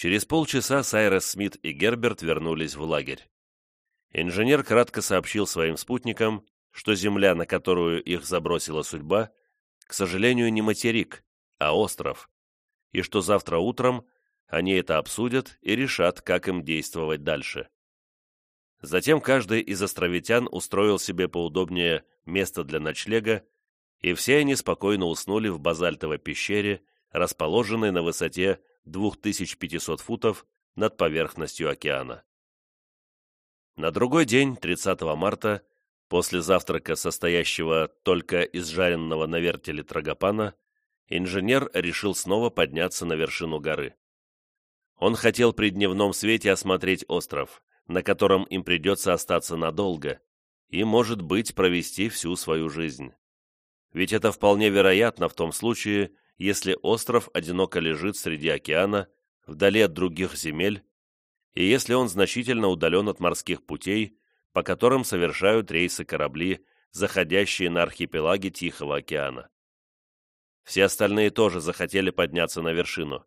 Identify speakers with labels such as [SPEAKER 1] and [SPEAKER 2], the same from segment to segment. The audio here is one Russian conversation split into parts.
[SPEAKER 1] Через полчаса Сайрес Смит и Герберт вернулись в лагерь. Инженер кратко сообщил своим спутникам, что земля, на которую их забросила судьба, к сожалению, не материк, а остров, и что завтра утром они это обсудят и решат, как им действовать дальше. Затем каждый из островитян устроил себе поудобнее место для ночлега, и все они спокойно уснули в базальтовой пещере, расположенной на высоте 2500 футов над поверхностью океана. На другой день, 30 марта, после завтрака, состоящего только из жареного на вертеле трагопана, инженер решил снова подняться на вершину горы. Он хотел при дневном свете осмотреть остров, на котором им придется остаться надолго, и, может быть, провести всю свою жизнь. Ведь это вполне вероятно в том случае, если остров одиноко лежит среди океана, вдали от других земель, и если он значительно удален от морских путей, по которым совершают рейсы корабли, заходящие на архипелаги Тихого океана. Все остальные тоже захотели подняться на вершину.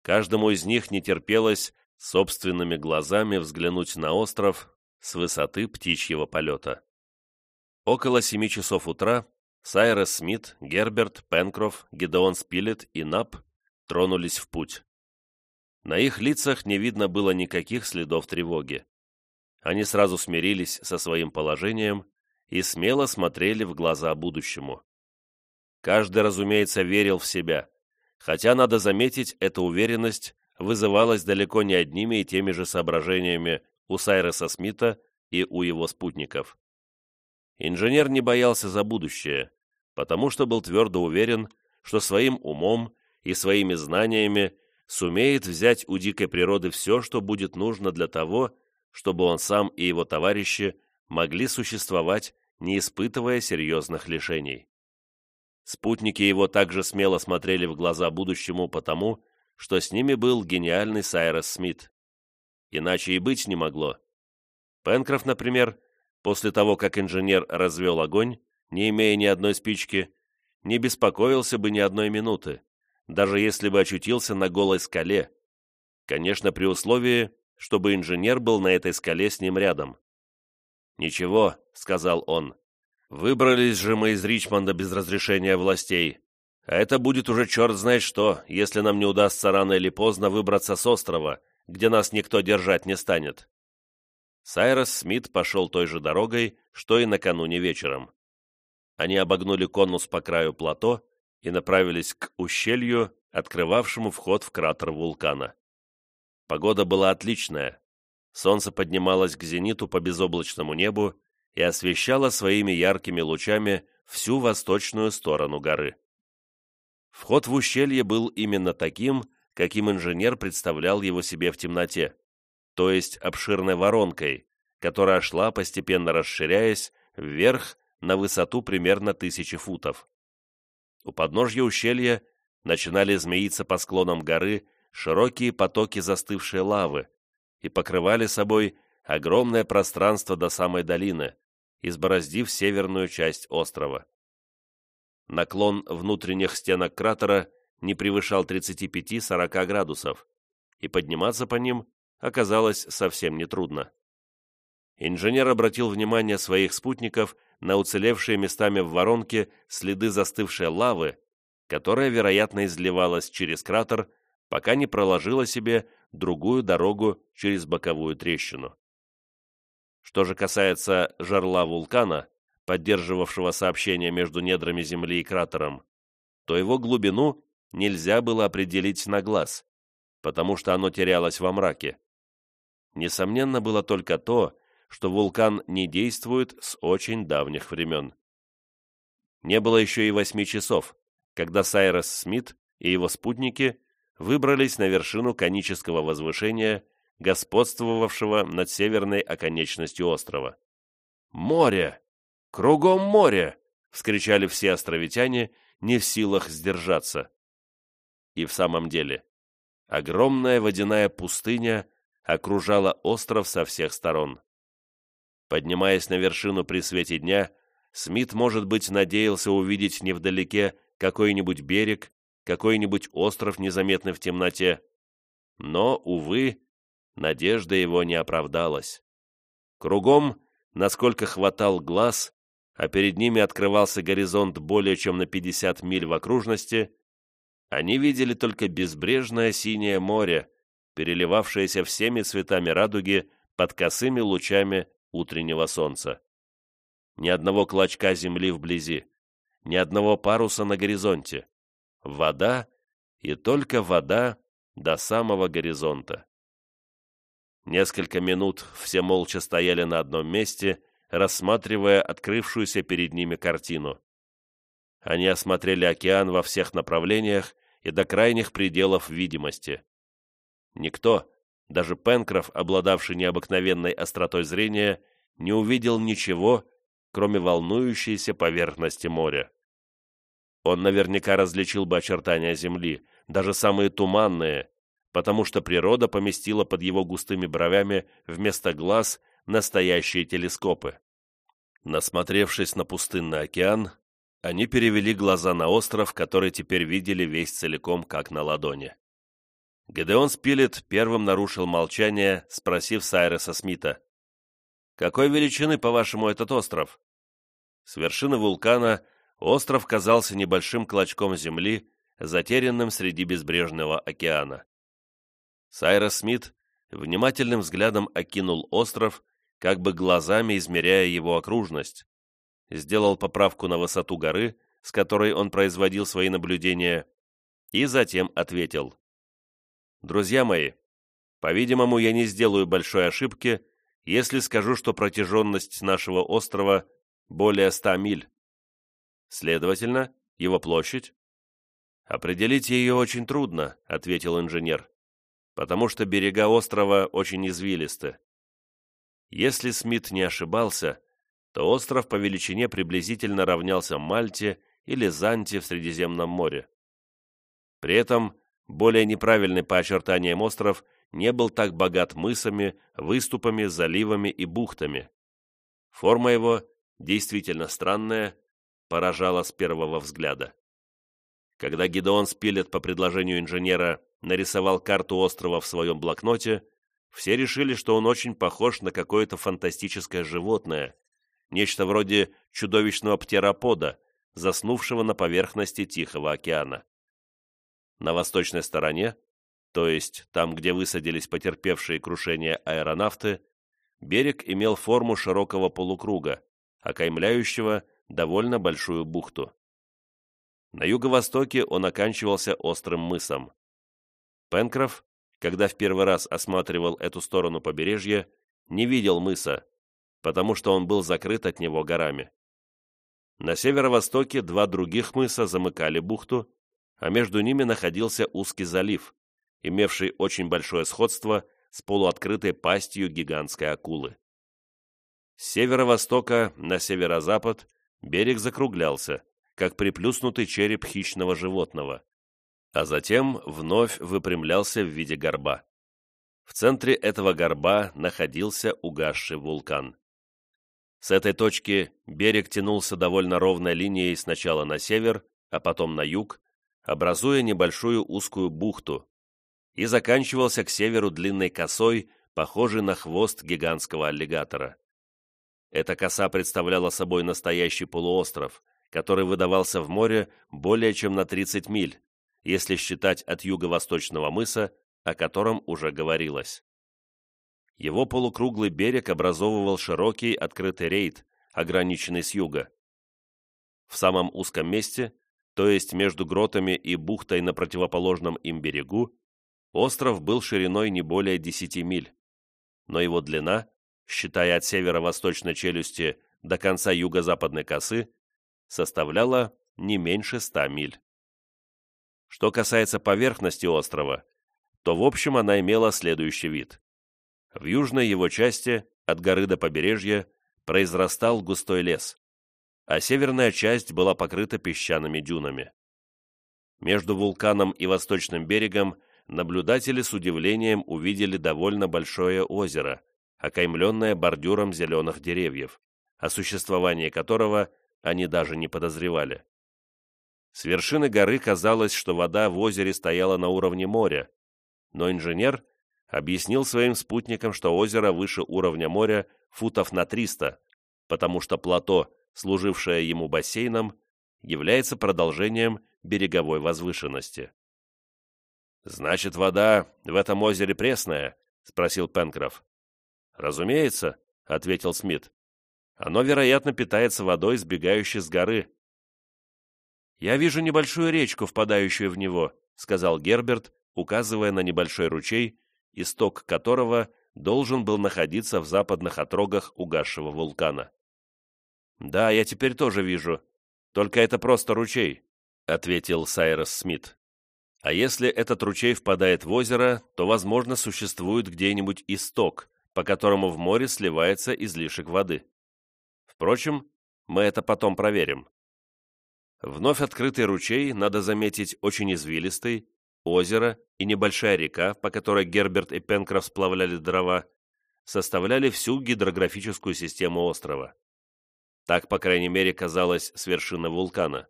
[SPEAKER 1] Каждому из них не терпелось собственными глазами взглянуть на остров с высоты птичьего полета. Около семи часов утра Сайрес Смит, Герберт, Пенкроф, Гедеон Спилет и Нап тронулись в путь. На их лицах не видно было никаких следов тревоги. Они сразу смирились со своим положением и смело смотрели в глаза будущему. Каждый, разумеется, верил в себя, хотя, надо заметить, эта уверенность вызывалась далеко не одними и теми же соображениями у Сайреса Смита и у его спутников. Инженер не боялся за будущее, потому что был твердо уверен, что своим умом и своими знаниями сумеет взять у дикой природы все, что будет нужно для того, чтобы он сам и его товарищи могли существовать, не испытывая серьезных лишений. Спутники его также смело смотрели в глаза будущему потому, что с ними был гениальный Сайрос Смит. Иначе и быть не могло. Пенкроф, например, После того, как инженер развел огонь, не имея ни одной спички, не беспокоился бы ни одной минуты, даже если бы очутился на голой скале. Конечно, при условии, чтобы инженер был на этой скале с ним рядом. «Ничего», — сказал он, — «выбрались же мы из Ричмонда без разрешения властей, а это будет уже черт знает что, если нам не удастся рано или поздно выбраться с острова, где нас никто держать не станет. Сайрос Смит пошел той же дорогой, что и накануне вечером. Они обогнули конус по краю плато и направились к ущелью, открывавшему вход в кратер вулкана. Погода была отличная. Солнце поднималось к зениту по безоблачному небу и освещало своими яркими лучами всю восточную сторону горы. Вход в ущелье был именно таким, каким инженер представлял его себе в темноте то есть обширной воронкой, которая шла, постепенно расширяясь, вверх на высоту примерно тысячи футов. У подножья ущелья начинали змеиться по склонам горы широкие потоки застывшей лавы и покрывали собой огромное пространство до самой долины, избороздив северную часть острова. Наклон внутренних стенок кратера не превышал 35-40 градусов, и подниматься по ним оказалось совсем нетрудно. Инженер обратил внимание своих спутников на уцелевшие местами в воронке следы застывшей лавы, которая, вероятно, изливалась через кратер, пока не проложила себе другую дорогу через боковую трещину. Что же касается жерла вулкана, поддерживавшего сообщение между недрами Земли и кратером, то его глубину нельзя было определить на глаз, потому что оно терялось во мраке. Несомненно было только то, что вулкан не действует с очень давних времен. Не было еще и восьми часов, когда Сайрос Смит и его спутники выбрались на вершину конического возвышения, господствовавшего над северной оконечностью острова. «Море! Кругом море!» — вскричали все островитяне, не в силах сдержаться. И в самом деле, огромная водяная пустыня окружала остров со всех сторон. Поднимаясь на вершину при свете дня, Смит, может быть, надеялся увидеть невдалеке какой-нибудь берег, какой-нибудь остров, незаметный в темноте. Но, увы, надежда его не оправдалась. Кругом, насколько хватал глаз, а перед ними открывался горизонт более чем на 50 миль в окружности, они видели только безбрежное синее море, переливавшееся всеми цветами радуги под косыми лучами утреннего солнца. Ни одного клочка земли вблизи, ни одного паруса на горизонте. Вода и только вода до самого горизонта. Несколько минут все молча стояли на одном месте, рассматривая открывшуюся перед ними картину. Они осмотрели океан во всех направлениях и до крайних пределов видимости. Никто, даже Пенкроф, обладавший необыкновенной остротой зрения, не увидел ничего, кроме волнующейся поверхности моря. Он наверняка различил бы очертания Земли, даже самые туманные, потому что природа поместила под его густыми бровями вместо глаз настоящие телескопы. Насмотревшись на пустынный океан, они перевели глаза на остров, который теперь видели весь целиком, как на ладони. Гедеон Спилет первым нарушил молчание, спросив Сайреса Смита. «Какой величины, по-вашему, этот остров?» С вершины вулкана остров казался небольшим клочком земли, затерянным среди безбрежного океана. Сайрес Смит внимательным взглядом окинул остров, как бы глазами измеряя его окружность, сделал поправку на высоту горы, с которой он производил свои наблюдения, и затем ответил. «Друзья мои, по-видимому, я не сделаю большой ошибки, если скажу, что протяженность нашего острова более ста миль. Следовательно, его площадь? Определить ее очень трудно, ответил инженер, потому что берега острова очень извилисты. Если Смит не ошибался, то остров по величине приблизительно равнялся Мальте или Занте в Средиземном море. При этом более неправильный по очертаниям остров не был так богат мысами, выступами, заливами и бухтами. Форма его, действительно странная, поражала с первого взгляда. Когда Гидеон Спилет по предложению инженера нарисовал карту острова в своем блокноте, все решили, что он очень похож на какое-то фантастическое животное, нечто вроде чудовищного птеропода, заснувшего на поверхности Тихого океана. На восточной стороне, то есть там, где высадились потерпевшие крушение аэронавты, берег имел форму широкого полукруга, окаймляющего довольно большую бухту. На юго-востоке он оканчивался острым мысом. Пенкроф, когда в первый раз осматривал эту сторону побережья, не видел мыса, потому что он был закрыт от него горами. На северо-востоке два других мыса замыкали бухту, а между ними находился узкий залив, имевший очень большое сходство с полуоткрытой пастью гигантской акулы. С северо-востока на северо-запад берег закруглялся, как приплюснутый череп хищного животного, а затем вновь выпрямлялся в виде горба. В центре этого горба находился угасший вулкан. С этой точки берег тянулся довольно ровной линией сначала на север, а потом на юг, образуя небольшую узкую бухту, и заканчивался к северу длинной косой, похожей на хвост гигантского аллигатора. Эта коса представляла собой настоящий полуостров, который выдавался в море более чем на 30 миль, если считать от юго-восточного мыса, о котором уже говорилось. Его полукруглый берег образовывал широкий открытый рейд, ограниченный с юга. В самом узком месте, то есть между гротами и бухтой на противоположном им берегу, остров был шириной не более 10 миль, но его длина, считая от северо-восточной челюсти до конца юго-западной косы, составляла не меньше 100 миль. Что касается поверхности острова, то в общем она имела следующий вид. В южной его части, от горы до побережья, произрастал густой лес, а северная часть была покрыта песчаными дюнами. Между вулканом и восточным берегом наблюдатели с удивлением увидели довольно большое озеро, окаймленное бордюром зеленых деревьев, о существовании которого они даже не подозревали. С вершины горы казалось, что вода в озере стояла на уровне моря, но инженер объяснил своим спутникам, что озеро выше уровня моря футов на 300, потому что плато, служившее ему бассейном, является продолжением береговой возвышенности. «Значит, вода в этом озере пресная?» — спросил Пенкроф. «Разумеется», — ответил Смит. «Оно, вероятно, питается водой, сбегающей с горы». «Я вижу небольшую речку, впадающую в него», — сказал Герберт, указывая на небольшой ручей, исток которого должен был находиться в западных отрогах угасшего вулкана. «Да, я теперь тоже вижу. Только это просто ручей», — ответил Сайрос Смит. «А если этот ручей впадает в озеро, то, возможно, существует где-нибудь исток, по которому в море сливается излишек воды. Впрочем, мы это потом проверим. Вновь открытый ручей, надо заметить, очень извилистый, озеро и небольшая река, по которой Герберт и Пенкроф сплавляли дрова, составляли всю гидрографическую систему острова. Так, по крайней мере, казалось с вершины вулкана.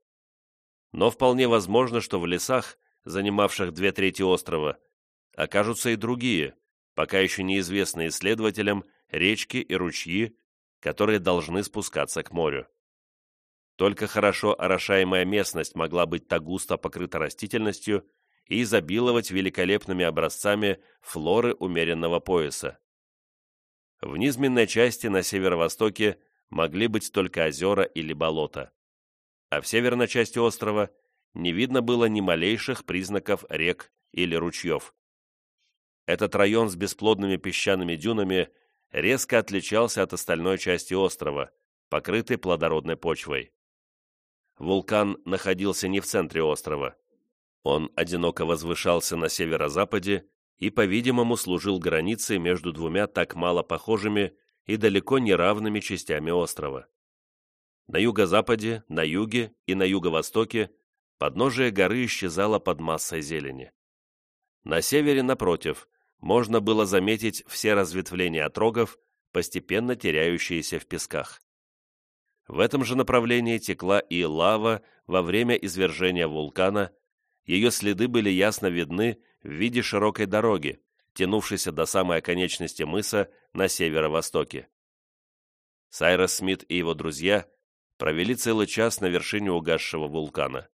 [SPEAKER 1] Но вполне возможно, что в лесах, занимавших две трети острова, окажутся и другие, пока еще неизвестные исследователям, речки и ручьи, которые должны спускаться к морю. Только хорошо орошаемая местность могла быть так густо покрыта растительностью и изобиловать великолепными образцами флоры умеренного пояса. В низменной части на северо-востоке могли быть только озера или болота, а в северной части острова не видно было ни малейших признаков рек или ручьев. Этот район с бесплодными песчаными дюнами резко отличался от остальной части острова, покрытой плодородной почвой. Вулкан находился не в центре острова. Он одиноко возвышался на северо-западе и, по-видимому, служил границей между двумя так мало похожими и далеко не равными частями острова. На юго-западе, на юге и на юго-востоке подножие горы исчезало под массой зелени. На севере, напротив, можно было заметить все разветвления отрогов, постепенно теряющиеся в песках. В этом же направлении текла и лава во время извержения вулкана, ее следы были ясно видны в виде широкой дороги, тянувшейся до самой оконечности мыса на северо-востоке. Сайрос Смит и его друзья провели целый час на вершине угасшего вулкана.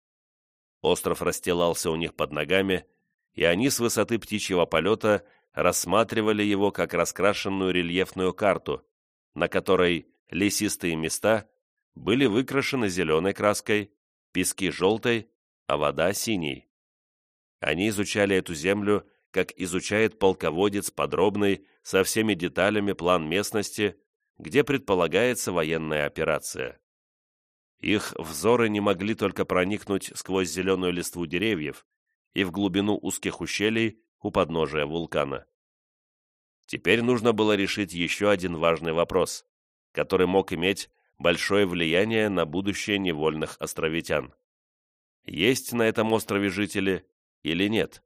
[SPEAKER 1] Остров расстилался у них под ногами, и они с высоты птичьего полета рассматривали его как раскрашенную рельефную карту, на которой лесистые места были выкрашены зеленой краской, пески желтой, а вода синей. Они изучали эту землю, как изучает полководец подробный, со всеми деталями план местности, где предполагается военная операция. Их взоры не могли только проникнуть сквозь зеленую листву деревьев и в глубину узких ущелий у подножия вулкана. Теперь нужно было решить еще один важный вопрос, который мог иметь большое влияние на будущее невольных островитян. Есть на этом острове жители или нет?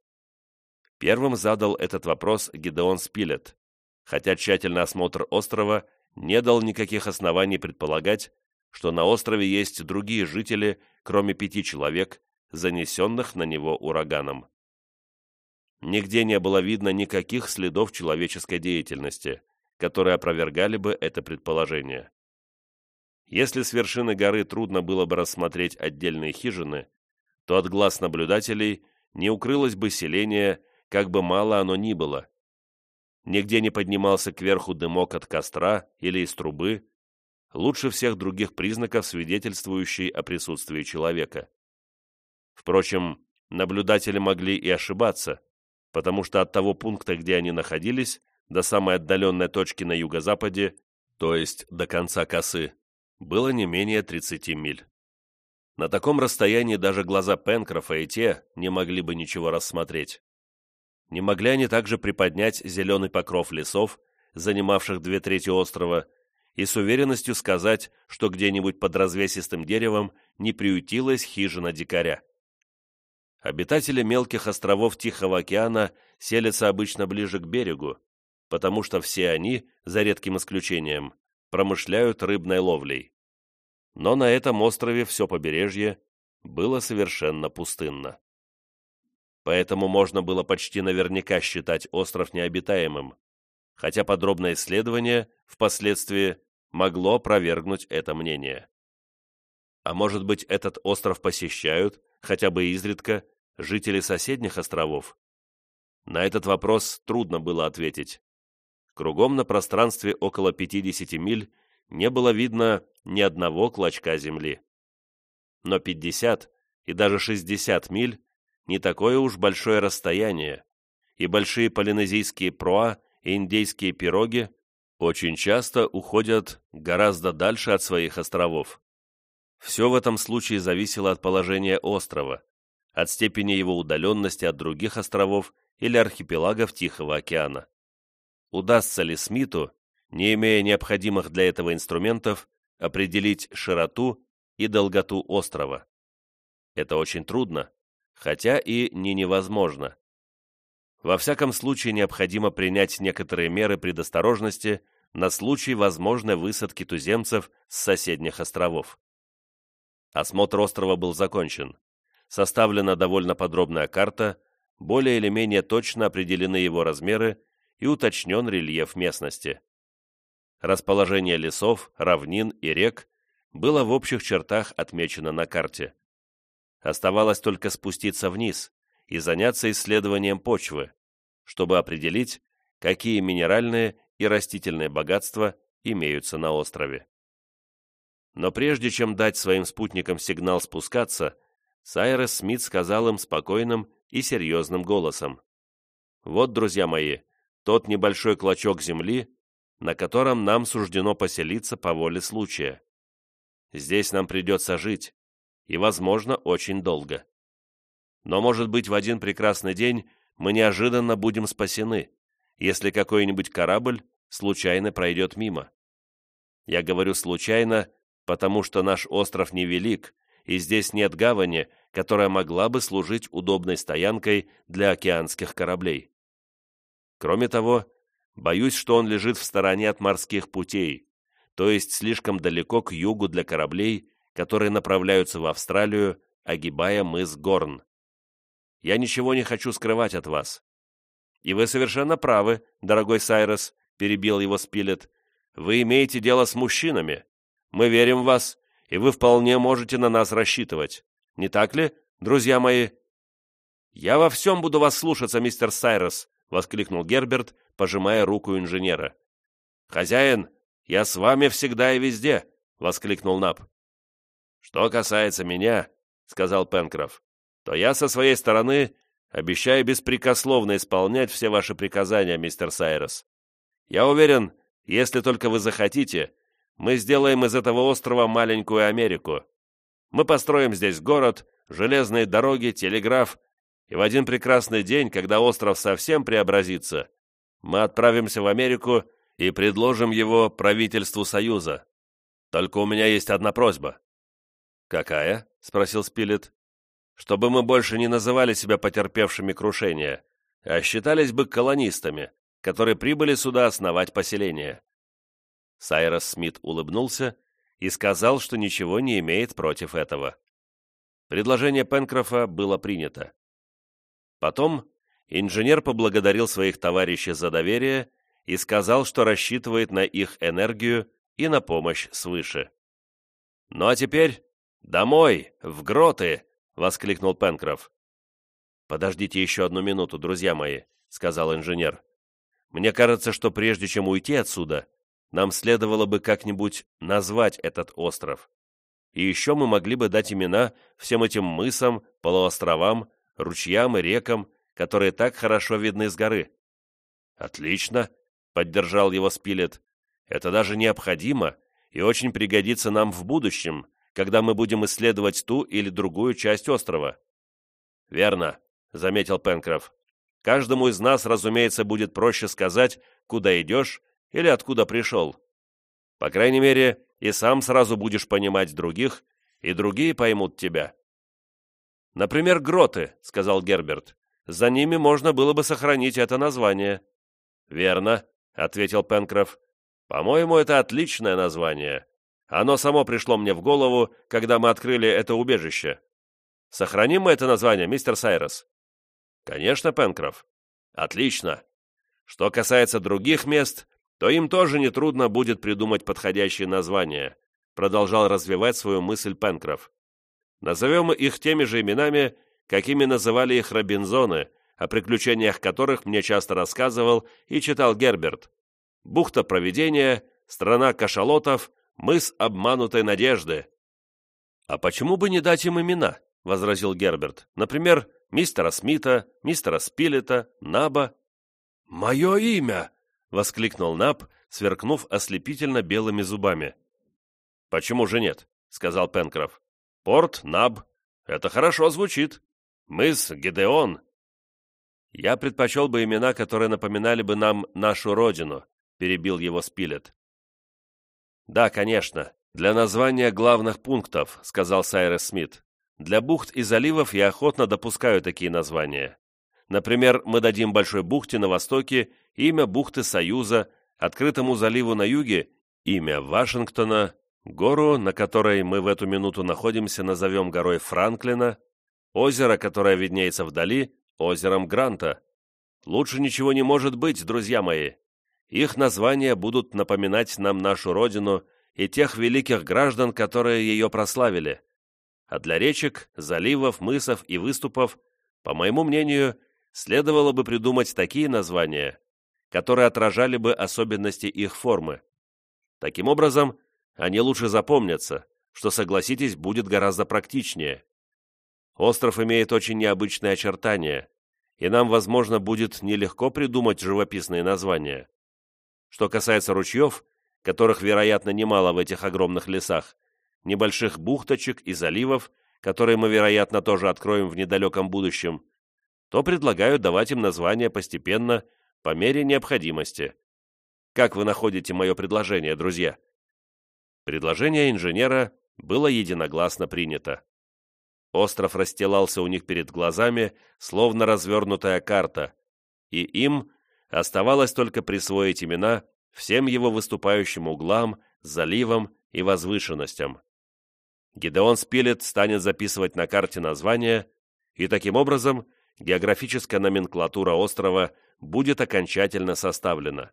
[SPEAKER 1] Первым задал этот вопрос Гидеон Спилет, хотя тщательный осмотр острова не дал никаких оснований предполагать, что на острове есть другие жители, кроме пяти человек, занесенных на него ураганом. Нигде не было видно никаких следов человеческой деятельности, которые опровергали бы это предположение. Если с вершины горы трудно было бы рассмотреть отдельные хижины, то от глаз наблюдателей не укрылось бы селение, как бы мало оно ни было. Нигде не поднимался кверху дымок от костра или из трубы, лучше всех других признаков, свидетельствующий о присутствии человека. Впрочем, наблюдатели могли и ошибаться, потому что от того пункта, где они находились, до самой отдаленной точки на юго-западе, то есть до конца косы, было не менее 30 миль. На таком расстоянии даже глаза Пенкрофа и те не могли бы ничего рассмотреть. Не могли они также приподнять зеленый покров лесов, занимавших две трети острова, и с уверенностью сказать, что где-нибудь под развесистым деревом не приютилась хижина дикаря. Обитатели мелких островов Тихого океана селятся обычно ближе к берегу, потому что все они, за редким исключением, промышляют рыбной ловлей. Но на этом острове все побережье было совершенно пустынно. Поэтому можно было почти наверняка считать остров необитаемым, хотя подробное исследование впоследствии могло опровергнуть это мнение. А может быть, этот остров посещают, хотя бы изредка, жители соседних островов? На этот вопрос трудно было ответить. Кругом на пространстве около 50 миль не было видно ни одного клочка земли. Но 50 и даже 60 миль – не такое уж большое расстояние, и большие полинезийские проа и индейские пироги очень часто уходят гораздо дальше от своих островов. Все в этом случае зависело от положения острова, от степени его удаленности от других островов или архипелагов Тихого океана. Удастся ли Смиту, не имея необходимых для этого инструментов, определить широту и долготу острова? Это очень трудно, хотя и не невозможно. Во всяком случае, необходимо принять некоторые меры предосторожности на случай возможной высадки туземцев с соседних островов. Осмотр острова был закончен. Составлена довольно подробная карта, более или менее точно определены его размеры и уточнен рельеф местности. Расположение лесов, равнин и рек было в общих чертах отмечено на карте. Оставалось только спуститься вниз и заняться исследованием почвы, чтобы определить, какие минеральные и растительные богатства имеются на острове. Но прежде чем дать своим спутникам сигнал спускаться, Сайрес Смит сказал им спокойным и серьезным голосом. «Вот, друзья мои, тот небольшой клочок земли, на котором нам суждено поселиться по воле случая. Здесь нам придется жить, и, возможно, очень долго. Но, может быть, в один прекрасный день мы неожиданно будем спасены, если какой-нибудь корабль случайно пройдет мимо. Я говорю «случайно», потому что наш остров невелик, и здесь нет гавани, которая могла бы служить удобной стоянкой для океанских кораблей. Кроме того, боюсь, что он лежит в стороне от морских путей, то есть слишком далеко к югу для кораблей, которые направляются в Австралию, огибая мыс Горн. Я ничего не хочу скрывать от вас. И вы совершенно правы, дорогой Сайрос, перебил его Спилет. Вы имеете дело с мужчинами. Мы верим в вас, и вы вполне можете на нас рассчитывать. Не так ли, друзья мои?» «Я во всем буду вас слушаться, мистер Сайрос», — воскликнул Герберт, пожимая руку инженера. «Хозяин, я с вами всегда и везде», — воскликнул Наб. «Что касается меня», — сказал Пенкроф, «то я со своей стороны обещаю беспрекословно исполнять все ваши приказания, мистер Сайрос. Я уверен, если только вы захотите, мы сделаем из этого острова маленькую Америку. Мы построим здесь город, железные дороги, телеграф, и в один прекрасный день, когда остров совсем преобразится, мы отправимся в Америку и предложим его правительству Союза. Только у меня есть одна просьба». «Какая?» — спросил Спилет. «Чтобы мы больше не называли себя потерпевшими крушения, а считались бы колонистами, которые прибыли сюда основать поселение. Сайрос Смит улыбнулся и сказал, что ничего не имеет против этого. Предложение Пенкрофа было принято. Потом инженер поблагодарил своих товарищей за доверие и сказал, что рассчитывает на их энергию и на помощь свыше. «Ну а теперь домой, в гроты!» — воскликнул Пенкроф. «Подождите еще одну минуту, друзья мои», — сказал инженер. «Мне кажется, что прежде чем уйти отсюда, нам следовало бы как-нибудь назвать этот остров. И еще мы могли бы дать имена всем этим мысам, полуостровам, ручьям и рекам, которые так хорошо видны с горы. «Отлично», — поддержал его Спилет. «Это даже необходимо и очень пригодится нам в будущем, когда мы будем исследовать ту или другую часть острова». «Верно», — заметил Пенкроф. «Каждому из нас, разумеется, будет проще сказать, куда идешь или откуда пришел. По крайней мере, и сам сразу будешь понимать других, и другие поймут тебя. «Например, гроты», — сказал Герберт. «За ними можно было бы сохранить это название». «Верно», — ответил Пенкроф. «По-моему, это отличное название. Оно само пришло мне в голову, когда мы открыли это убежище. Сохраним мы это название, мистер Сайрос?» Конечно, Пенкроф. Отлично. Что касается других мест, то им тоже нетрудно будет придумать подходящие названия, продолжал развивать свою мысль Пенкроф. Назовем их теми же именами, какими называли их Робинзоны, о приключениях которых мне часто рассказывал и читал Герберт. Бухта Провидения, страна кашалотов, мыс обманутой надежды. «А почему бы не дать им имена?» — возразил Герберт. «Например, мистера Смита, мистера Спилета, Наба».
[SPEAKER 2] «Мое имя!»
[SPEAKER 1] — воскликнул Наб, сверкнув ослепительно белыми зубами. «Почему же нет?» — сказал Пенкроф. «Порт, Наб. Это хорошо звучит. Мыс, Гедеон». «Я предпочел бы имена, которые напоминали бы нам нашу родину», — перебил его Спилет. «Да, конечно, для названия главных пунктов», — сказал Сайрес Смит. «Для бухт и заливов я охотно допускаю такие названия. Например, мы дадим Большой бухте на востоке имя бухты Союза, открытому заливу на юге имя Вашингтона, гору, на которой мы в эту минуту находимся, назовем горой Франклина, озеро, которое виднеется вдали, озером Гранта. Лучше ничего не может быть, друзья мои. Их названия будут напоминать нам нашу родину и тех великих граждан, которые ее прославили. А для речек, заливов, мысов и выступов, по моему мнению, следовало бы придумать такие названия, которые отражали бы особенности их формы. Таким образом, они лучше запомнятся, что, согласитесь, будет гораздо практичнее. Остров имеет очень необычные очертания, и нам, возможно, будет нелегко придумать живописные названия. Что касается ручьев, которых, вероятно, немало в этих огромных лесах, небольших бухточек и заливов, которые мы, вероятно, тоже откроем в недалеком будущем, то предлагаю давать им названия постепенно, по мере необходимости. Как вы находите мое предложение, друзья? Предложение инженера было единогласно принято. Остров расстилался у них перед глазами, словно развернутая карта, и им оставалось только присвоить имена всем его выступающим углам, заливам и возвышенностям. Гидеон Спилет станет записывать на карте названия, и таким образом географическая номенклатура острова будет окончательно составлена.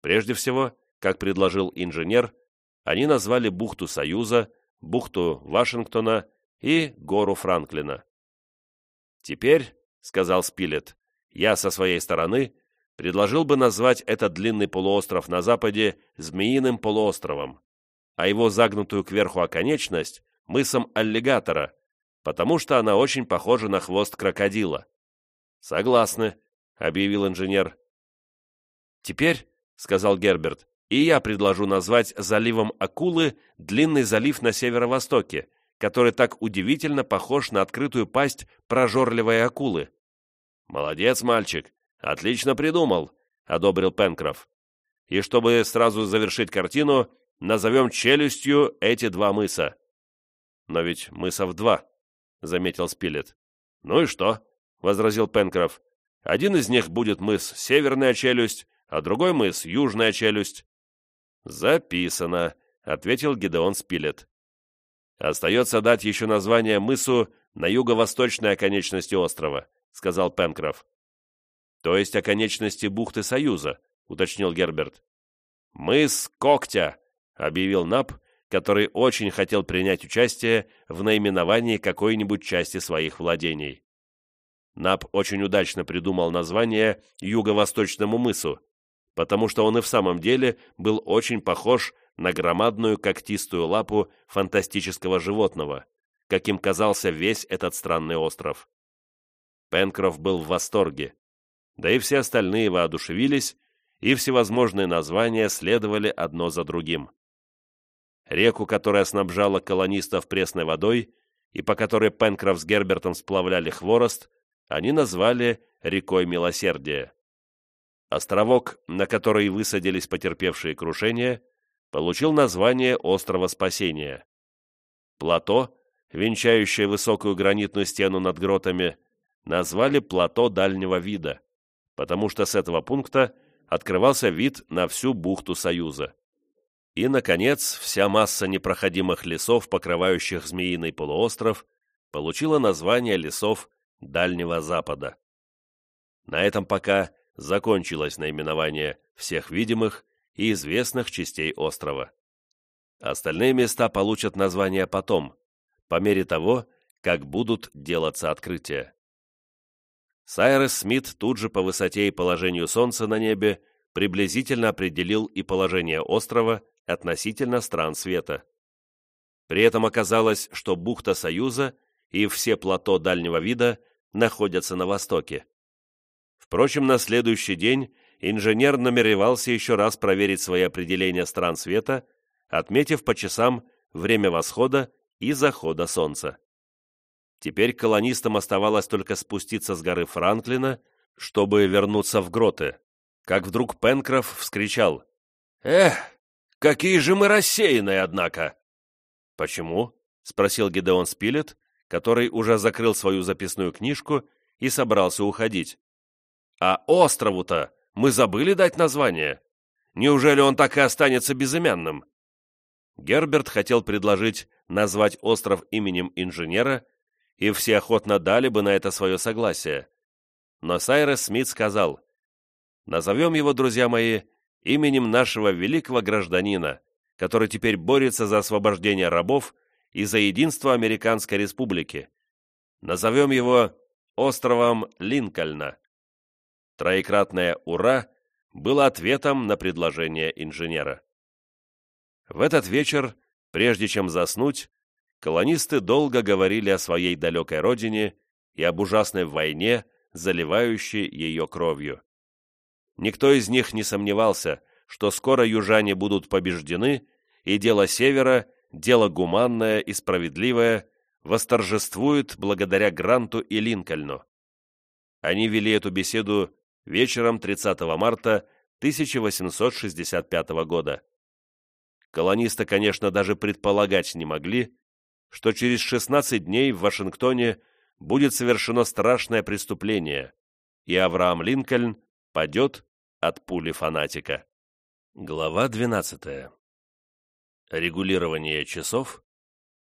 [SPEAKER 1] Прежде всего, как предложил инженер, они назвали бухту Союза, бухту Вашингтона и гору Франклина. «Теперь, — сказал Спилет, — я со своей стороны предложил бы назвать этот длинный полуостров на западе Змеиным полуостровом, а его загнутую кверху оконечность — мысом аллигатора, потому что она очень похожа на хвост крокодила. «Согласны», — объявил инженер. «Теперь», — сказал Герберт, — «и я предложу назвать заливом Акулы длинный залив на северо-востоке, который так удивительно похож на открытую пасть прожорливой акулы». «Молодец, мальчик, отлично придумал», — одобрил Пенкроф. «И чтобы сразу завершить картину, назовем челюстью эти два мыса». «Но ведь мысов два», — заметил Спилет. «Ну и что?» — возразил Пенкроф. «Один из них будет мыс Северная челюсть, а другой мыс Южная челюсть». «Записано», — ответил Гидеон Спилет. «Остается дать еще название мысу на юго-восточной оконечности острова», — сказал Пенкроф. «То есть оконечности бухты Союза», — уточнил Герберт. «Мыс Когтя», — объявил Нап, который очень хотел принять участие в наименовании какой-нибудь части своих владений. Нап очень удачно придумал название Юго-Восточному мысу, потому что он и в самом деле был очень похож на громадную когтистую лапу фантастического животного, каким казался весь этот странный остров. Пенкроф был в восторге, да и все остальные воодушевились, и всевозможные названия следовали одно за другим. Реку, которая снабжала колонистов пресной водой и по которой Пенкроф с Гербертом сплавляли хворост, они назвали рекой Милосердия. Островок, на который высадились потерпевшие крушение, получил название Острова Спасения. Плато, венчающее высокую гранитную стену над гротами, назвали плато дальнего вида, потому что с этого пункта открывался вид на всю бухту Союза. И, наконец, вся масса непроходимых лесов, покрывающих Змеиный полуостров, получила название лесов Дальнего Запада. На этом пока закончилось наименование всех видимых и известных частей острова. Остальные места получат название потом, по мере того, как будут делаться открытия. Сайрес Смит тут же по высоте и положению Солнца на небе приблизительно определил и положение острова относительно стран света. При этом оказалось, что бухта Союза и все плато дальнего вида находятся на востоке. Впрочем, на следующий день инженер намеревался еще раз проверить свои определения стран света, отметив по часам время восхода и захода солнца. Теперь колонистам оставалось только спуститься с горы Франклина, чтобы вернуться в гроты, как вдруг Пенкроф вскричал «Эх, какие же мы рассеянные, однако!» «Почему?» — спросил Гидеон Спилет, который уже закрыл свою записную книжку и собрался уходить. «А острову-то мы забыли дать название? Неужели он так и останется безымянным?» Герберт хотел предложить назвать остров именем инженера, и все охотно дали бы на это свое согласие. Но Сайрес Смит сказал, «Назовем его, друзья мои, именем нашего великого гражданина, который теперь борется за освобождение рабов и за единство Американской Республики. Назовем его островом Линкольна». Троекратное «Ура» было ответом на предложение инженера. В этот вечер, прежде чем заснуть, колонисты долго говорили о своей далекой родине и об ужасной войне, заливающей ее кровью. Никто из них не сомневался, что скоро южане будут побеждены, и дело Севера, дело гуманное и справедливое, восторжествует благодаря Гранту и Линкольну. Они вели эту беседу вечером 30 марта 1865 года. Колонисты, конечно, даже предполагать не могли, что через 16 дней в Вашингтоне будет совершено страшное преступление, и Авраам Линкольн падет от пули фанатика. Глава 12. Регулирование часов.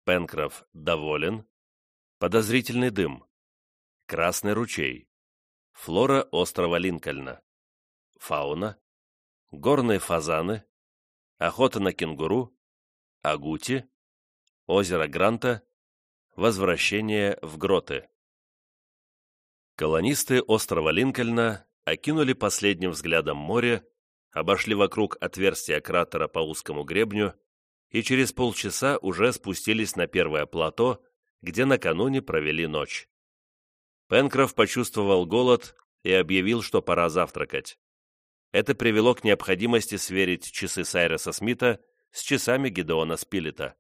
[SPEAKER 1] Пенкроф доволен. Подозрительный дым. Красный ручей. Флора острова Линкольна. Фауна. Горные фазаны охота на кенгуру, агути, озеро Гранта, возвращение в гроты. Колонисты острова Линкольна окинули последним взглядом море, обошли вокруг отверстия кратера по узкому гребню и через полчаса уже спустились на первое плато, где накануне провели ночь. Пенкроф почувствовал голод и объявил, что пора завтракать. Это привело к необходимости сверить часы Сайреса Смита с часами Гидеона Спилета.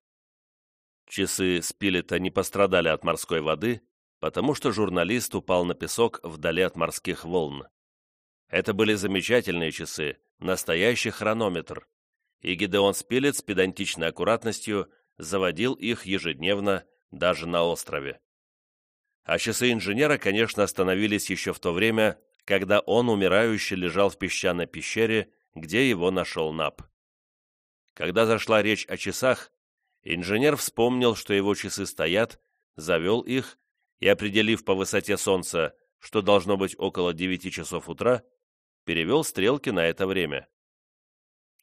[SPEAKER 1] Часы Спилета не пострадали от морской воды, потому что журналист упал на песок вдали от морских волн. Это были замечательные часы, настоящий хронометр, и Гидеон Спилет с педантичной аккуратностью заводил их ежедневно даже на острове. А часы инженера, конечно, остановились еще в то время, когда он умирающий лежал в песчаной пещере, где его нашел Нап. Когда зашла речь о часах, инженер вспомнил, что его часы стоят, завел их и, определив по высоте солнца, что должно быть около девяти часов утра, перевел стрелки на это время.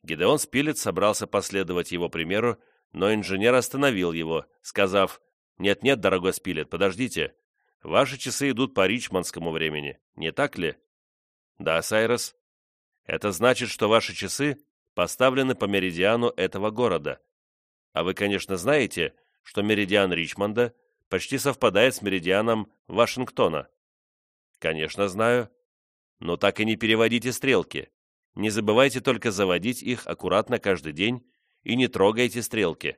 [SPEAKER 1] Гидеон Спилет собрался последовать его примеру, но инженер остановил его, сказав, «Нет-нет, дорогой Спилет, подождите, Ваши часы идут по ричмондскому времени, не так ли? Да, Сайрос. Это значит, что ваши часы поставлены по меридиану этого города. А вы, конечно, знаете, что меридиан Ричмонда почти совпадает с меридианом Вашингтона. Конечно, знаю. Но так и не переводите стрелки. Не забывайте только заводить их аккуратно каждый день и не трогайте стрелки.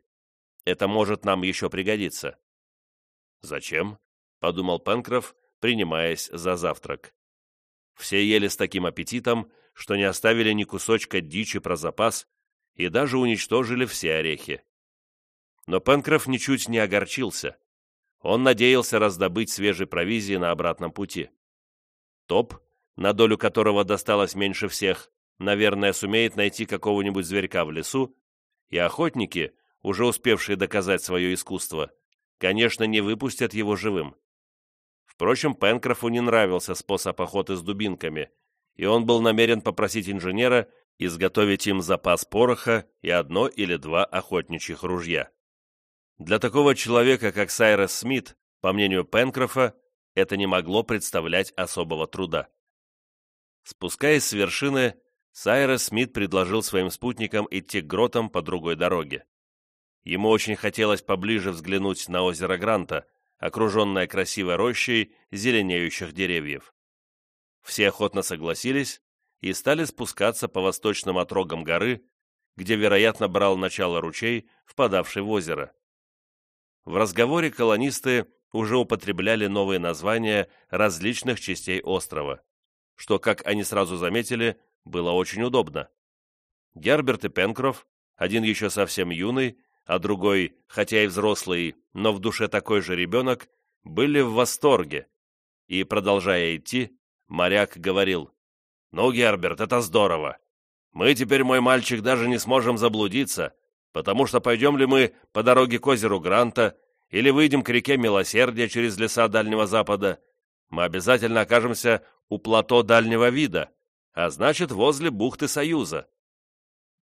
[SPEAKER 1] Это может нам еще пригодиться. Зачем? — подумал Пенкроф, принимаясь за завтрак. Все ели с таким аппетитом, что не оставили ни кусочка дичи про запас и даже уничтожили все орехи. Но Пенкроф ничуть не огорчился. Он надеялся раздобыть свежей провизии на обратном пути. Топ, на долю которого досталось меньше всех, наверное, сумеет найти какого-нибудь зверька в лесу, и охотники, уже успевшие доказать свое искусство, конечно, не выпустят его живым. Впрочем, Пенкрофу не нравился способ охоты с дубинками, и он был намерен попросить инженера изготовить им запас пороха и одно или два охотничьих ружья. Для такого человека, как Сайрес Смит, по мнению Пенкрофа, это не могло представлять особого труда. Спускаясь с вершины, Сайрес Смит предложил своим спутникам идти к гротам по другой дороге. Ему очень хотелось поближе взглянуть на озеро Гранта, окруженное красивой рощей зеленеющих деревьев. Все охотно согласились и стали спускаться по восточным отрогам горы, где, вероятно, брал начало ручей, впадавший в озеро. В разговоре колонисты уже употребляли новые названия различных частей острова, что, как они сразу заметили, было очень удобно. Герберт и Пенкроф, один еще совсем юный, а другой, хотя и взрослый, но в душе такой же ребенок, были в восторге. И, продолжая идти, моряк говорил, «Ну, Герберт, это здорово. Мы теперь, мой мальчик, даже не сможем заблудиться, потому что пойдем ли мы по дороге к озеру Гранта или выйдем к реке Милосердия через леса Дальнего Запада, мы обязательно окажемся у плато Дальнего Вида, а значит, возле бухты Союза.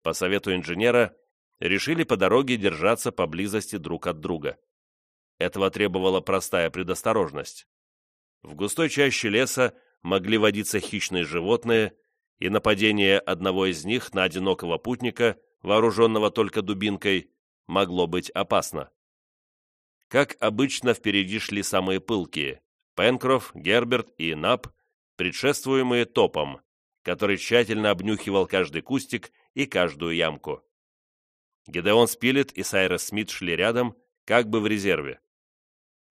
[SPEAKER 1] По совету инженера, решили по дороге держаться поблизости друг от друга. Этого требовала простая предосторожность. В густой чаще леса могли водиться хищные животные, и нападение одного из них на одинокого путника, вооруженного только дубинкой, могло быть опасно. Как обычно, впереди шли самые пылкие – Пенкроф, Герберт и Нап, предшествуемые топом, который тщательно обнюхивал каждый кустик и каждую ямку. Гедеон Спилет и Сайрес Смит шли рядом, как бы в резерве.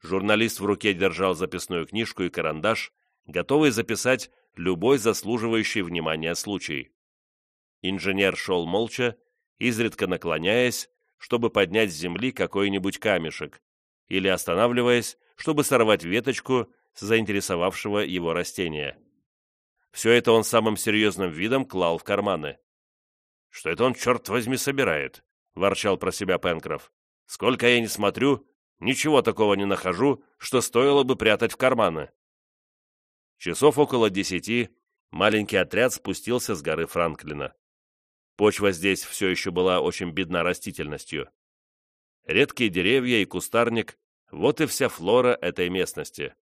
[SPEAKER 1] Журналист в руке держал записную книжку и карандаш, готовый записать любой заслуживающий внимания случай. Инженер шел молча, изредка наклоняясь, чтобы поднять с земли какой-нибудь камешек, или останавливаясь, чтобы сорвать веточку с заинтересовавшего его растения. Все это он самым серьезным видом клал в карманы. «Что это он, черт возьми, собирает?» — ворчал про себя Пенкроф. «Сколько я не смотрю, ничего такого не нахожу, что стоило бы прятать в карманы». Часов около десяти маленький отряд спустился с горы Франклина. Почва здесь все еще была очень бедна растительностью. Редкие деревья и кустарник — вот и вся флора этой местности.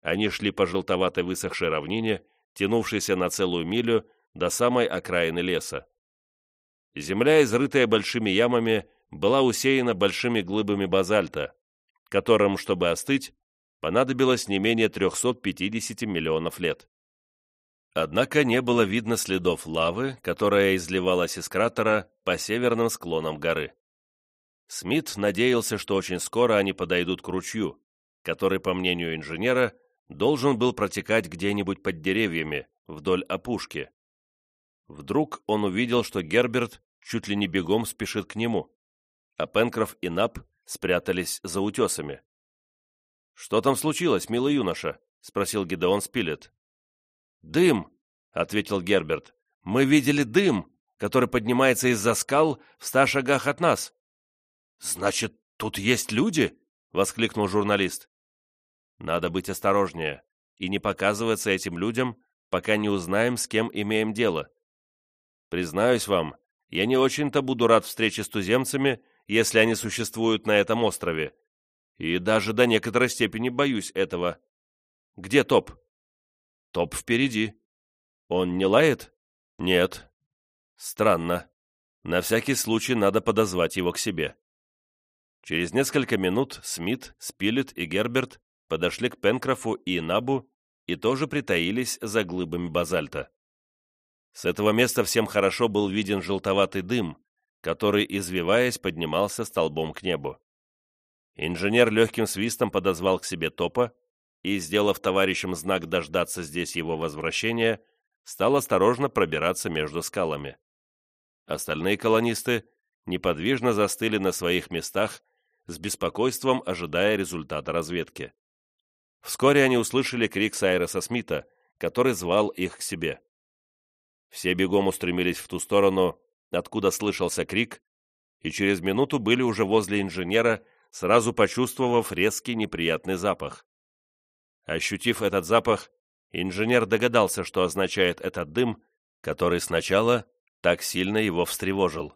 [SPEAKER 1] Они шли по желтоватой высохшей равнине, тянувшейся на целую милю до самой окраины леса. Земля, изрытая большими ямами, была усеяна большими глыбами базальта, которым, чтобы остыть, понадобилось не менее 350 миллионов лет. Однако не было видно следов лавы, которая изливалась из кратера по северным склонам горы. Смит надеялся, что очень скоро они подойдут к ручью, который, по мнению инженера, должен был протекать где-нибудь под деревьями, вдоль опушки. Вдруг он увидел, что Герберт чуть ли не бегом спешит к нему, а Пенкроф и Нап спрятались за утесами. «Что там случилось, милый юноша?» — спросил Гидеон Спилет. «Дым!» — ответил Герберт. «Мы видели дым, который поднимается из-за скал в ста шагах от нас». «Значит, тут есть люди?» — воскликнул журналист. «Надо быть осторожнее и не показываться этим людям, пока не узнаем, с кем имеем дело. Признаюсь вам, я не очень-то буду рад встрече с туземцами, если они существуют на этом острове, и даже до некоторой степени боюсь этого. Где Топ? Топ впереди. Он не лает? Нет. Странно. На всякий случай надо подозвать его к себе. Через несколько минут Смит, Спилет и Герберт подошли к Пенкрофу и Набу и тоже притаились за глыбами базальта. С этого места всем хорошо был виден желтоватый дым, который, извиваясь, поднимался столбом к небу. Инженер легким свистом подозвал к себе топа и, сделав товарищам знак дождаться здесь его возвращения, стал осторожно пробираться между скалами. Остальные колонисты неподвижно застыли на своих местах, с беспокойством ожидая результата разведки. Вскоре они услышали крик Сайреса Смита, который звал их к себе. Все бегом устремились в ту сторону, откуда слышался крик, и через минуту были уже возле инженера, сразу почувствовав резкий неприятный запах. Ощутив этот запах, инженер догадался, что означает этот дым, который сначала так сильно его встревожил.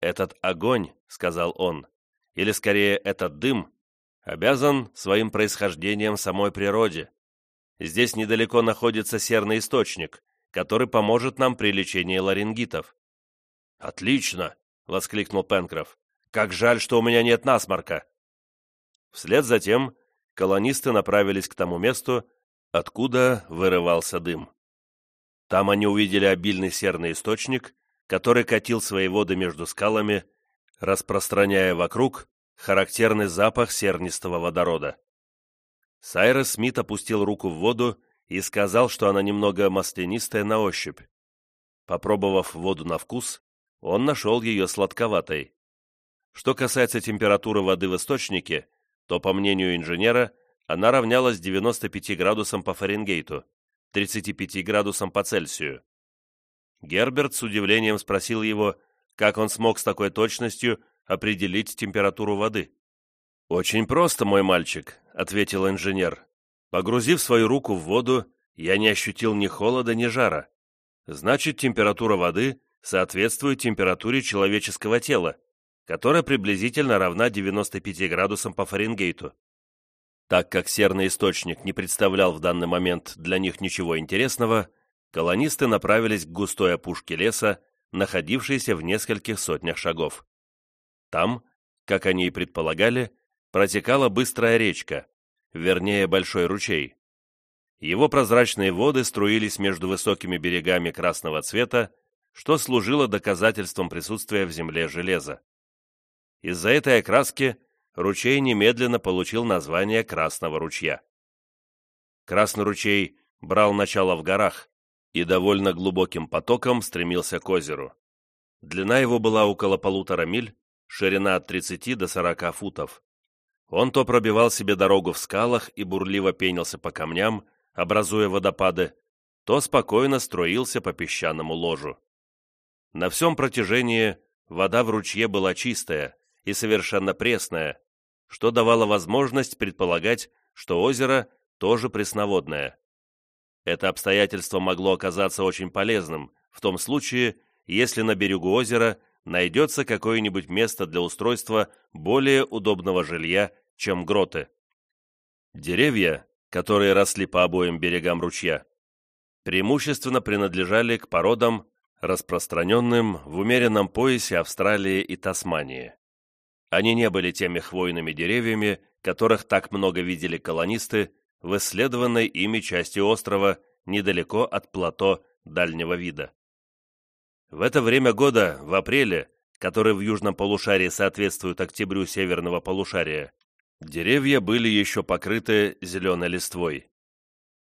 [SPEAKER 1] «Этот огонь», — сказал он, — «или скорее этот дым, обязан своим происхождением самой природе. Здесь недалеко находится серный источник, который поможет нам при лечении ларингитов». «Отлично!» — воскликнул Пенкроф. «Как жаль, что у меня нет насморка!» Вслед за тем колонисты направились к тому месту, откуда вырывался дым. Там они увидели обильный серный источник, который катил свои воды между скалами, распространяя вокруг характерный запах сернистого водорода. Сайрес Смит опустил руку в воду и сказал, что она немного маслянистая на ощупь. Попробовав воду на вкус, он нашел ее сладковатой. Что касается температуры воды в источнике, то, по мнению инженера, она равнялась 95 градусам по Фаренгейту, 35 градусам по Цельсию. Герберт с удивлением спросил его, как он смог с такой точностью определить температуру воды. «Очень просто, мой мальчик», — ответил инженер. «Погрузив свою руку в воду, я не ощутил ни холода, ни жара. Значит, температура воды соответствует температуре человеческого тела, которая приблизительно равна 95 градусам по Фаренгейту. Так как серный источник не представлял в данный момент для них ничего интересного, колонисты направились к густой опушке леса, находившейся в нескольких сотнях шагов. Там, как они и предполагали, протекала быстрая речка, вернее, большой ручей. Его прозрачные воды струились между высокими берегами красного цвета, что служило доказательством присутствия в земле железа. Из-за этой окраски ручей немедленно получил название Красного ручья. Красный ручей брал начало в горах и довольно глубоким потоком стремился к озеру. Длина его была около полутора миль, ширина от 30 до 40 футов. Он то пробивал себе дорогу в скалах и бурливо пенился по камням, образуя водопады, то спокойно струился по песчаному ложу. На всем протяжении вода в ручье была чистая, и совершенно пресная, что давало возможность предполагать, что озеро тоже пресноводное. Это обстоятельство могло оказаться очень полезным в том случае, если на берегу озера найдется какое-нибудь место для устройства более удобного жилья, чем гроты. Деревья, которые росли по обоим берегам ручья, преимущественно принадлежали к породам, распространенным в умеренном поясе Австралии и Тасмании. Они не были теми хвойными деревьями, которых так много видели колонисты в исследованной ими части острова недалеко от плато дальнего вида. В это время года, в апреле, который в южном полушарии соответствует октябрю северного полушария, деревья были еще покрыты зеленой листвой.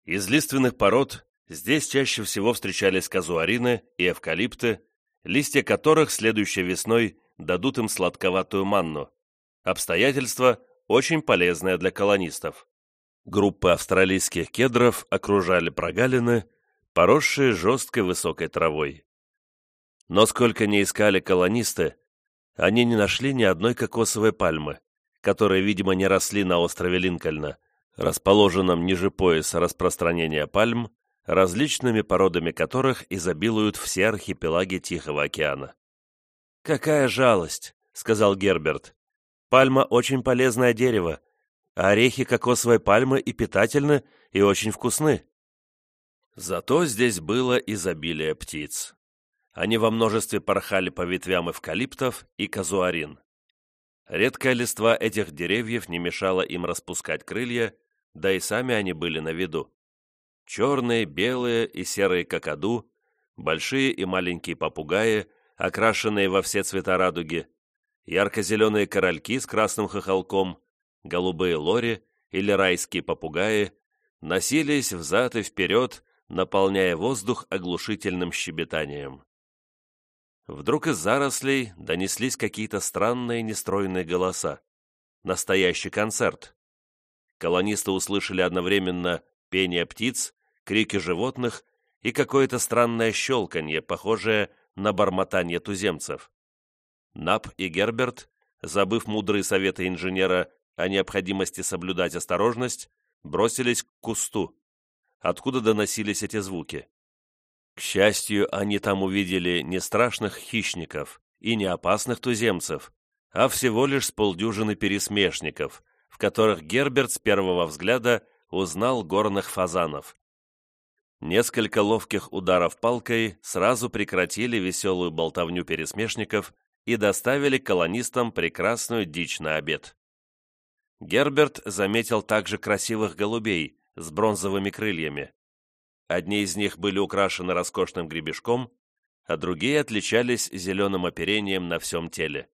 [SPEAKER 1] Из лиственных пород здесь чаще всего встречались казуарины и эвкалипты, листья которых следующей весной дадут им сладковатую манну. Обстоятельство, очень полезное для колонистов. Группы австралийских кедров окружали прогалины, поросшие жесткой высокой травой. Но сколько не искали колонисты, они не нашли ни одной кокосовой пальмы, которые, видимо, не росли на острове Линкольна, расположенном ниже пояса распространения пальм, различными породами которых изобилуют все архипелаги Тихого океана. «Какая жалость!» — сказал Герберт. «Пальма — очень полезное дерево, а орехи кокосовой пальмы и питательны, и очень вкусны». Зато здесь было изобилие птиц. Они во множестве порхали по ветвям эвкалиптов и казуарин. Редкая листва этих деревьев не мешала им распускать крылья, да и сами они были на виду. Черные, белые и серые какаду, большие и маленькие попугаи — окрашенные во все цвета радуги, ярко-зеленые корольки с красным хохолком, голубые лори или райские попугаи носились взад и вперед, наполняя воздух оглушительным щебетанием. Вдруг из зарослей донеслись какие-то странные нестройные голоса. Настоящий концерт. Колонисты услышали одновременно пение птиц, крики животных и какое-то странное щелканье, похожее на бормотание туземцев. Нап и Герберт, забыв мудрые советы инженера о необходимости соблюдать осторожность, бросились к кусту, откуда доносились эти звуки. К счастью, они там увидели не страшных хищников и не опасных туземцев, а всего лишь с полдюжины пересмешников, в которых Герберт с первого взгляда узнал горных фазанов. Несколько ловких ударов палкой сразу прекратили веселую болтовню пересмешников и доставили колонистам прекрасную дичь на обед. Герберт заметил также красивых голубей с бронзовыми крыльями. Одни из них были украшены роскошным гребешком, а другие отличались зеленым оперением на всем теле.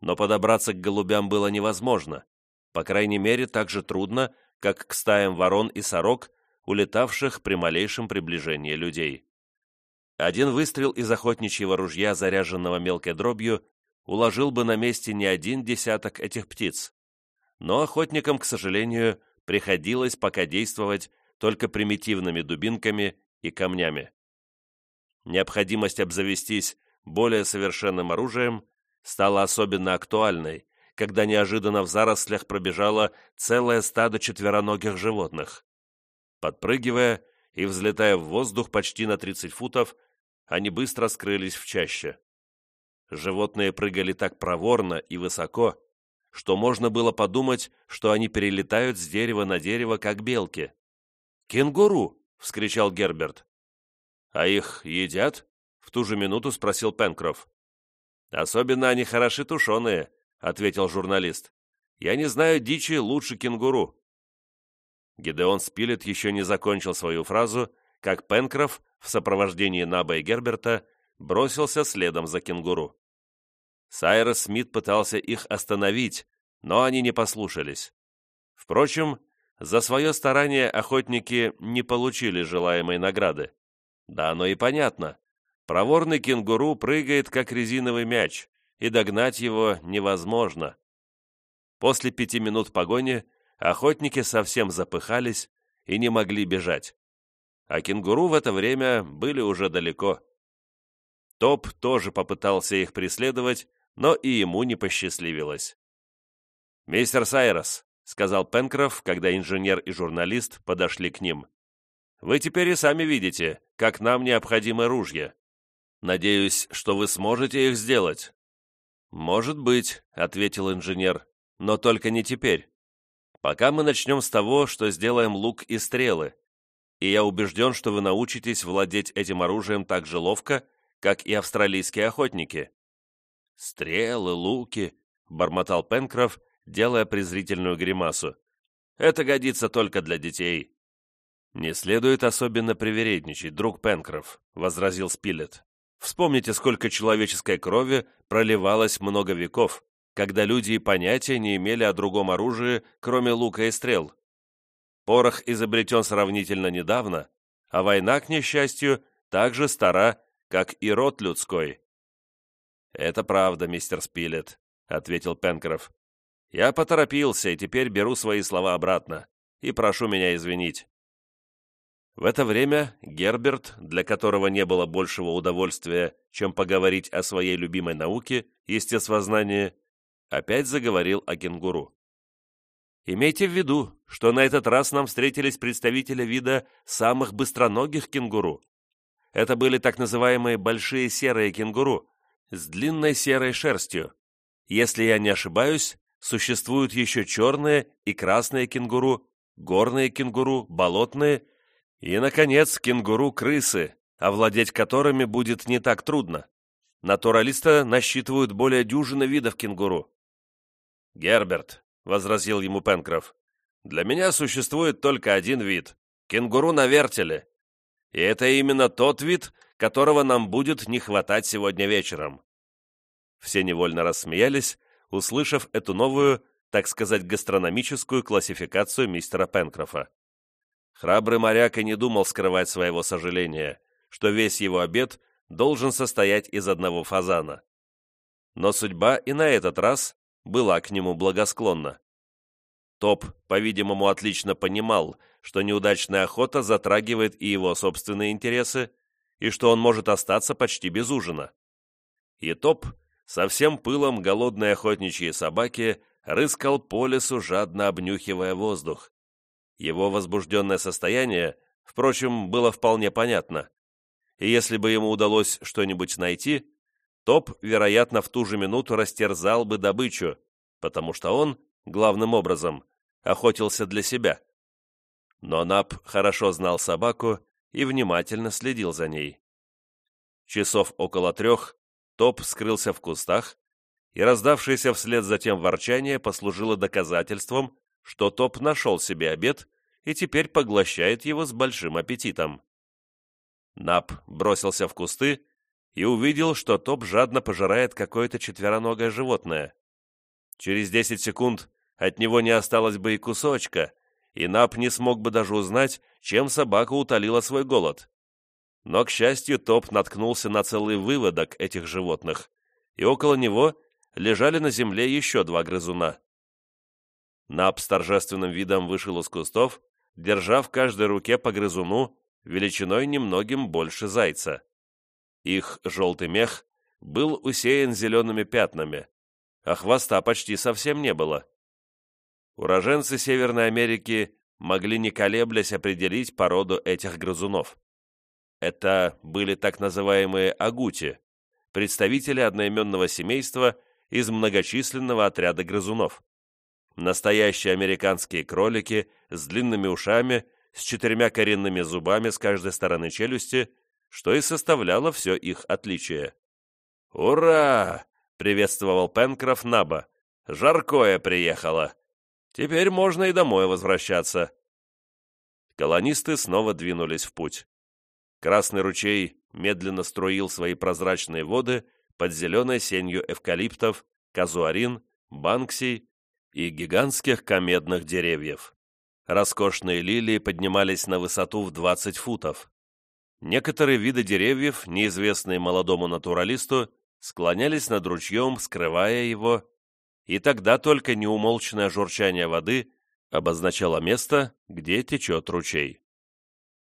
[SPEAKER 1] Но подобраться к голубям было невозможно, по крайней мере, так же трудно, как к стаям ворон и сорок, улетавших при малейшем приближении людей. Один выстрел из охотничьего ружья, заряженного мелкой дробью, уложил бы на месте не один десяток этих птиц. Но охотникам, к сожалению, приходилось пока действовать только примитивными дубинками и камнями. Необходимость обзавестись более совершенным оружием стала особенно актуальной, когда неожиданно в зарослях пробежало целое стадо четвероногих животных. Подпрыгивая и взлетая в воздух почти на 30 футов, они быстро скрылись в чаще. Животные прыгали так проворно и высоко, что можно было подумать, что они перелетают с дерева на дерево, как белки. «Кенгуру!» — вскричал Герберт. «А их едят?» — в ту же минуту спросил Пенкроф. «Особенно они хороши тушеные», — ответил журналист. «Я не знаю дичи лучше кенгуру». Гидеон Спилет еще не закончил свою фразу, как Пенкроф в сопровождении Наба и Герберта бросился следом за кенгуру. Сайрос Смит пытался их остановить, но они не послушались. Впрочем, за свое старание охотники не получили желаемой награды. Да оно и понятно. Проворный кенгуру прыгает, как резиновый мяч, и догнать его невозможно. После пяти минут погони охотники совсем запыхались и не могли бежать. А кенгуру в это время были уже далеко. Топ тоже попытался их преследовать, но и ему не посчастливилось. «Мистер Сайрос», — сказал Пенкроф, когда инженер и журналист подошли к ним, «вы теперь и сами видите, как нам необходимы ружья. Надеюсь, что вы сможете их сделать». «Может быть», — ответил инженер, — «но только не теперь. Пока мы начнем с того, что сделаем лук и стрелы, и я убежден, что вы научитесь владеть этим оружием так же ловко, как и австралийские охотники». «Стрелы, луки», — бормотал Пенкроф, делая презрительную гримасу. «Это годится только для детей». «Не следует особенно привередничать, друг Пенкроф», — возразил Спилет. «Вспомните, сколько человеческой крови проливалось много веков, когда люди и понятия не имели о другом оружии, кроме лука и стрел. Порох изобретен сравнительно недавно, а война, к несчастью, так же стара, как и род людской». «Это правда, мистер Спилет», — ответил Пенкроф. «Я поторопился и теперь беру свои слова обратно, и прошу меня извинить». В это время Герберт, для которого не было большего удовольствия, чем поговорить о своей любимой науке, естествознании, опять заговорил о кенгуру. Имейте в виду, что на этот раз нам встретились представители вида самых быстроногих кенгуру. Это были так называемые большие серые кенгуру с длинной серой шерстью. Если я не ошибаюсь, существуют еще черные и красные кенгуру, горные кенгуру, болотные и, наконец, кенгуру-крысы, овладеть которыми будет не так трудно. Натуралисты насчитывают более дюжины видов кенгуру. «Герберт», — возразил ему Пенкроф, — «для меня существует только один вид — кенгуру на вертеле. И это именно тот вид, которого нам будет не хватать сегодня вечером». Все невольно рассмеялись, услышав эту новую, так сказать, гастрономическую классификацию мистера Пенкрофа. Храбрый моряк и не думал скрывать своего сожаления, что весь его обед должен состоять из одного фазана. Но судьба и на этот раз была к нему благосклонна. Топ, по-видимому, отлично понимал, что неудачная охота затрагивает и его собственные интересы, и что он может остаться почти без ужина. И Топ, со всем пылом голодной охотничьей собаки, рыскал по лесу, жадно обнюхивая воздух. Его возбужденное состояние, впрочем, было вполне понятно. И если бы ему удалось что-нибудь найти, Топ, вероятно, в ту же минуту растерзал бы добычу, потому что он, главным образом, охотился для себя. Но Нап хорошо знал собаку и внимательно следил за ней. Часов около трех Топ скрылся в кустах, и раздавшееся вслед за тем ворчание послужило доказательством, что Топ нашел себе обед и теперь поглощает его с большим аппетитом. Нап бросился в кусты и увидел, что Топ жадно пожирает какое-то четвероногое животное. Через десять секунд от него не осталось бы и кусочка, и Нап не смог бы даже узнать, чем собака утолила свой голод. Но, к счастью, Топ наткнулся на целый выводок этих животных, и около него лежали на земле еще два грызуна. Нап с торжественным видом вышел из кустов, держа в каждой руке по грызуну величиной немногим больше зайца. Их желтый мех был усеян зелеными пятнами, а хвоста почти совсем не было. Уроженцы Северной Америки могли не колеблясь определить породу этих грызунов. Это были так называемые агути, представители одноименного семейства из многочисленного отряда грызунов. Настоящие американские кролики с длинными ушами, с четырьмя коренными зубами с каждой стороны челюсти, что и составляло все их отличие. «Ура!» — приветствовал Пенкроф Наба. «Жаркое приехало! Теперь можно и домой возвращаться!» Колонисты снова двинулись в путь. Красный ручей медленно струил свои прозрачные воды под зеленой сенью эвкалиптов, казуарин, банксий и гигантских комедных деревьев. Роскошные лилии поднимались на высоту в 20 футов. Некоторые виды деревьев, неизвестные молодому натуралисту, склонялись над ручьем, скрывая его, и тогда только неумолчное журчание воды обозначало место, где течет ручей.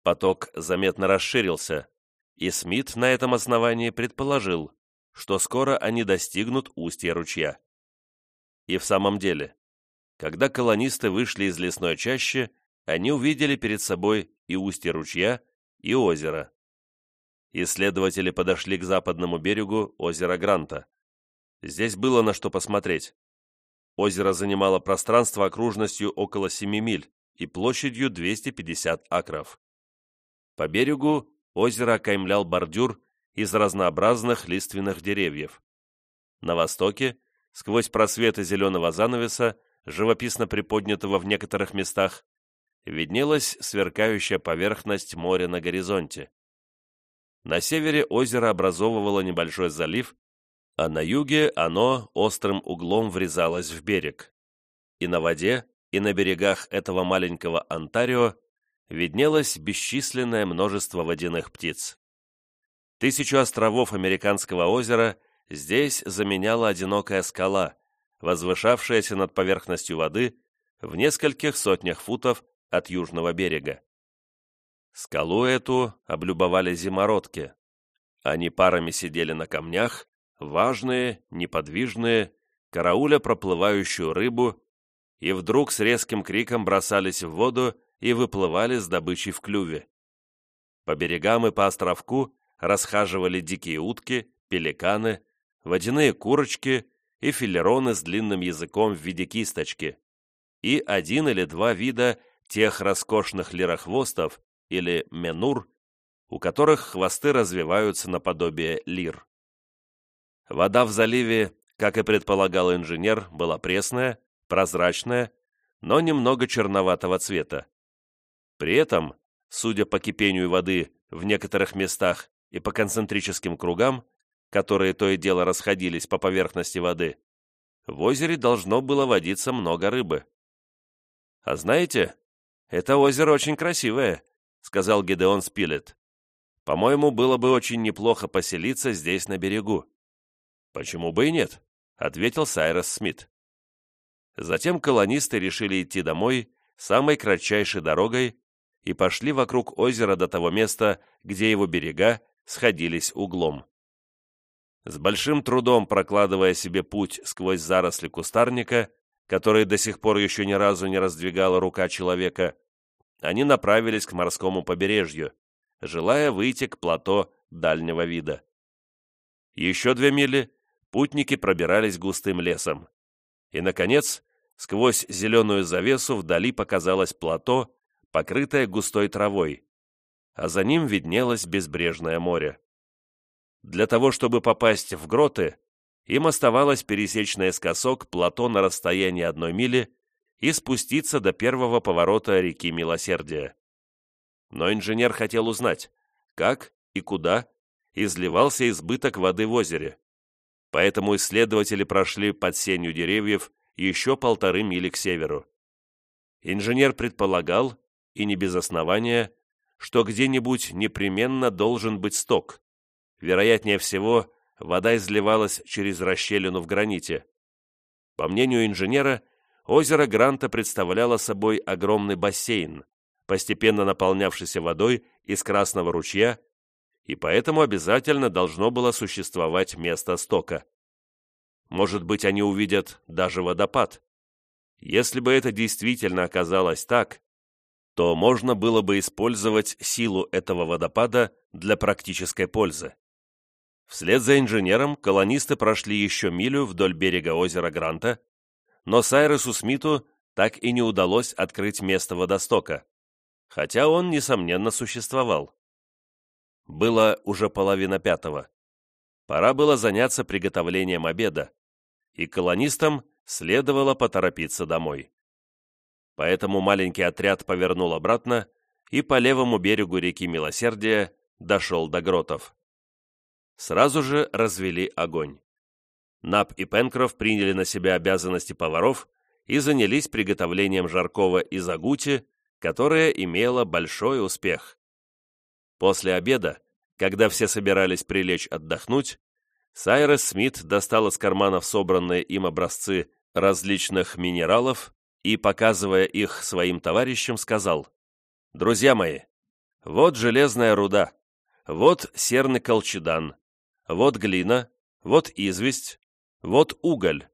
[SPEAKER 1] Поток заметно расширился, и Смит на этом основании предположил, что скоро они достигнут устья ручья. И в самом деле, когда колонисты вышли из лесной чащи, они увидели перед собой и устье ручья, и озеро. Исследователи подошли к западному берегу озера Гранта. Здесь было на что посмотреть. Озеро занимало пространство окружностью около 7 миль и площадью 250 акров. По берегу озеро окаймлял бордюр из разнообразных лиственных деревьев. На востоке, сквозь просветы зеленого занавеса, живописно приподнятого в некоторых местах, виднелась сверкающая поверхность моря на горизонте. На севере озеро образовывало небольшой залив, а на юге оно острым углом врезалось в берег. И на воде, и на берегах этого маленького Онтарио виднелось бесчисленное множество водяных птиц. Тысячу островов американского озера здесь заменяла одинокая скала, возвышавшаяся над поверхностью воды в нескольких сотнях футов от южного берега. Скалу эту облюбовали зимородки. Они парами сидели на камнях, важные, неподвижные, карауля проплывающую рыбу, и вдруг с резким криком бросались в воду и выплывали с добычей в клюве. По берегам и по островку расхаживали дикие утки, пеликаны, водяные курочки и филероны с длинным языком в виде кисточки, и один или два вида тех роскошных лирохвостов или менур, у которых хвосты развиваются наподобие лир. Вода в заливе, как и предполагал инженер, была пресная, прозрачная, но немного черноватого цвета. При этом, судя по кипению воды в некоторых местах и по концентрическим кругам, которые то и дело расходились по поверхности воды, в озере должно было водиться много рыбы. «А знаете, это озеро очень красивое», — сказал Гедеон Спилет. «По-моему, было бы очень неплохо поселиться здесь на берегу». «Почему бы и нет?» — ответил Сайрос Смит. Затем колонисты решили идти домой самой кратчайшей дорогой и пошли вокруг озера до того места, где его берега сходились углом. С большим трудом прокладывая себе путь сквозь заросли кустарника, которые до сих пор еще ни разу не раздвигала рука человека, они направились к морскому побережью, желая выйти к плато дальнего вида. Еще две мили путники пробирались густым лесом. И, наконец, сквозь зеленую завесу вдали показалось плато, покрытое густой травой, а за ним виднелось безбрежное море. Для того, чтобы попасть в гроты, им оставалось пересечь наискосок плато на расстоянии одной мили и спуститься до первого поворота реки Милосердия. Но инженер хотел узнать, как и куда изливался избыток воды в озере. Поэтому исследователи прошли под сенью деревьев еще полторы мили к северу. Инженер предполагал, и не без основания, что где-нибудь непременно должен быть сток. Вероятнее всего, вода изливалась через расщелину в граните. По мнению инженера, озеро Гранта представляло собой огромный бассейн, постепенно наполнявшийся водой из Красного ручья, и поэтому обязательно должно было существовать место стока. Может быть, они увидят даже водопад. Если бы это действительно оказалось так, то можно было бы использовать силу этого водопада для практической пользы. Вслед за инженером колонисты прошли еще милю вдоль берега озера Гранта, но Сайресу Смиту так и не удалось открыть место водостока, хотя он, несомненно, существовал. Было уже половина пятого. Пора было заняться приготовлением обеда, и колонистам следовало поторопиться домой. Поэтому маленький отряд повернул обратно и по левому берегу реки Милосердия дошел до гротов. Сразу же развели огонь. Нап и Пенкроф приняли на себя обязанности поваров и занялись приготовлением жаркого из агути, которое имело большой успех. После обеда, когда все собирались прилечь отдохнуть, Сайрес Смит достал из карманов собранные им образцы различных минералов и, показывая их своим товарищам, сказал, «Друзья мои, вот железная руда, вот серный колчедан, вот глина, вот известь, вот уголь.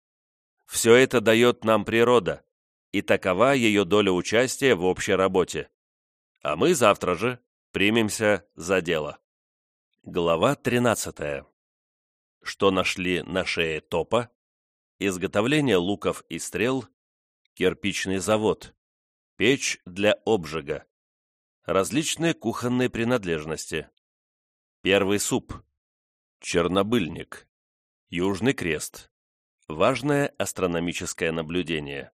[SPEAKER 1] Все это дает нам природа, и такова ее доля участия в общей работе. А мы завтра же примемся за дело. Глава 13. Что нашли на шее топа? Изготовление луков и стрел, кирпичный завод, печь для обжига, различные кухонные принадлежности, первый суп, чернобыльник, южный крест, важное астрономическое наблюдение.